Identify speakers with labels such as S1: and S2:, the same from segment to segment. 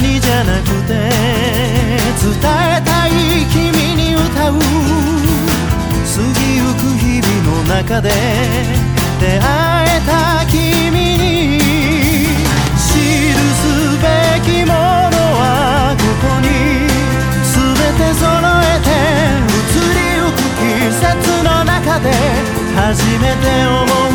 S1: じゃなくて伝えたい君に歌う過ぎゆく日々の中で出会えた君に知るすべきものはここに全て揃えて移りゆく季節の中で初めて思う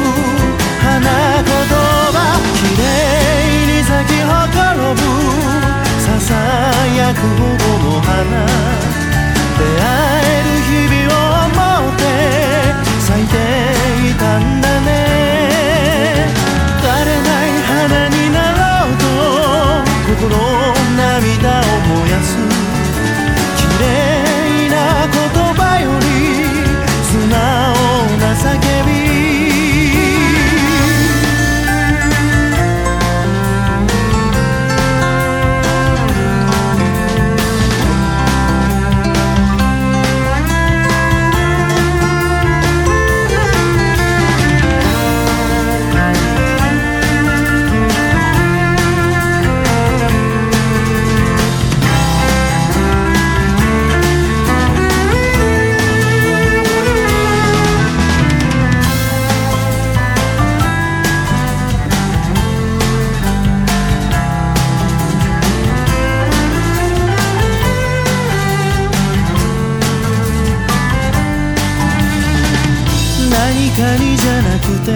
S1: 光じゃなくて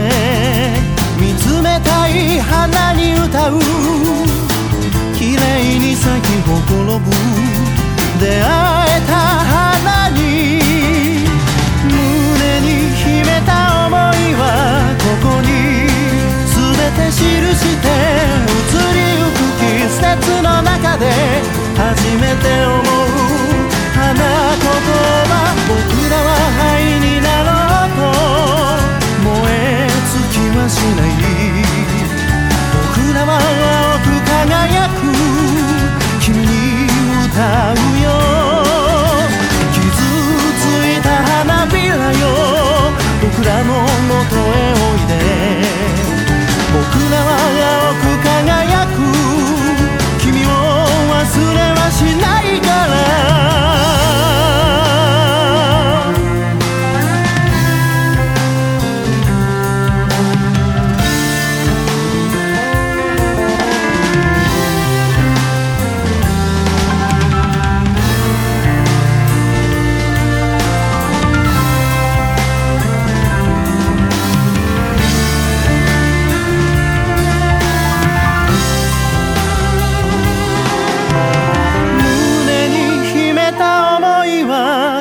S1: 見つめたい花に歌う。綺麗に咲き誇る。出会えた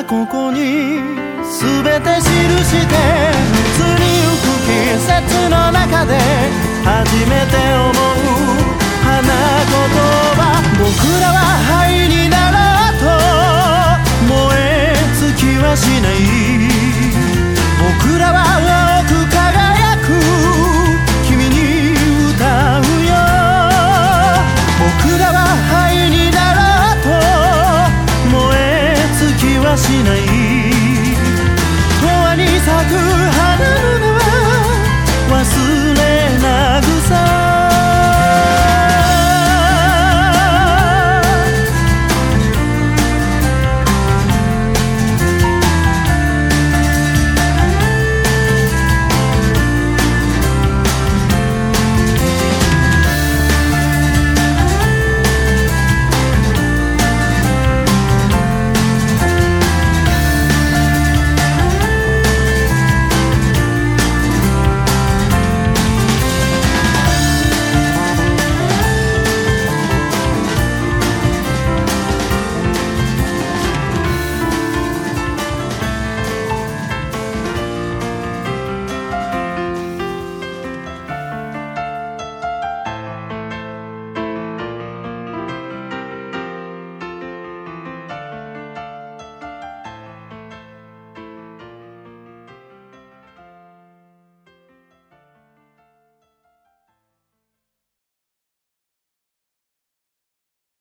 S1: ここに全て記して移りゆく季節の中で初めて思うとしない。永遠に咲く。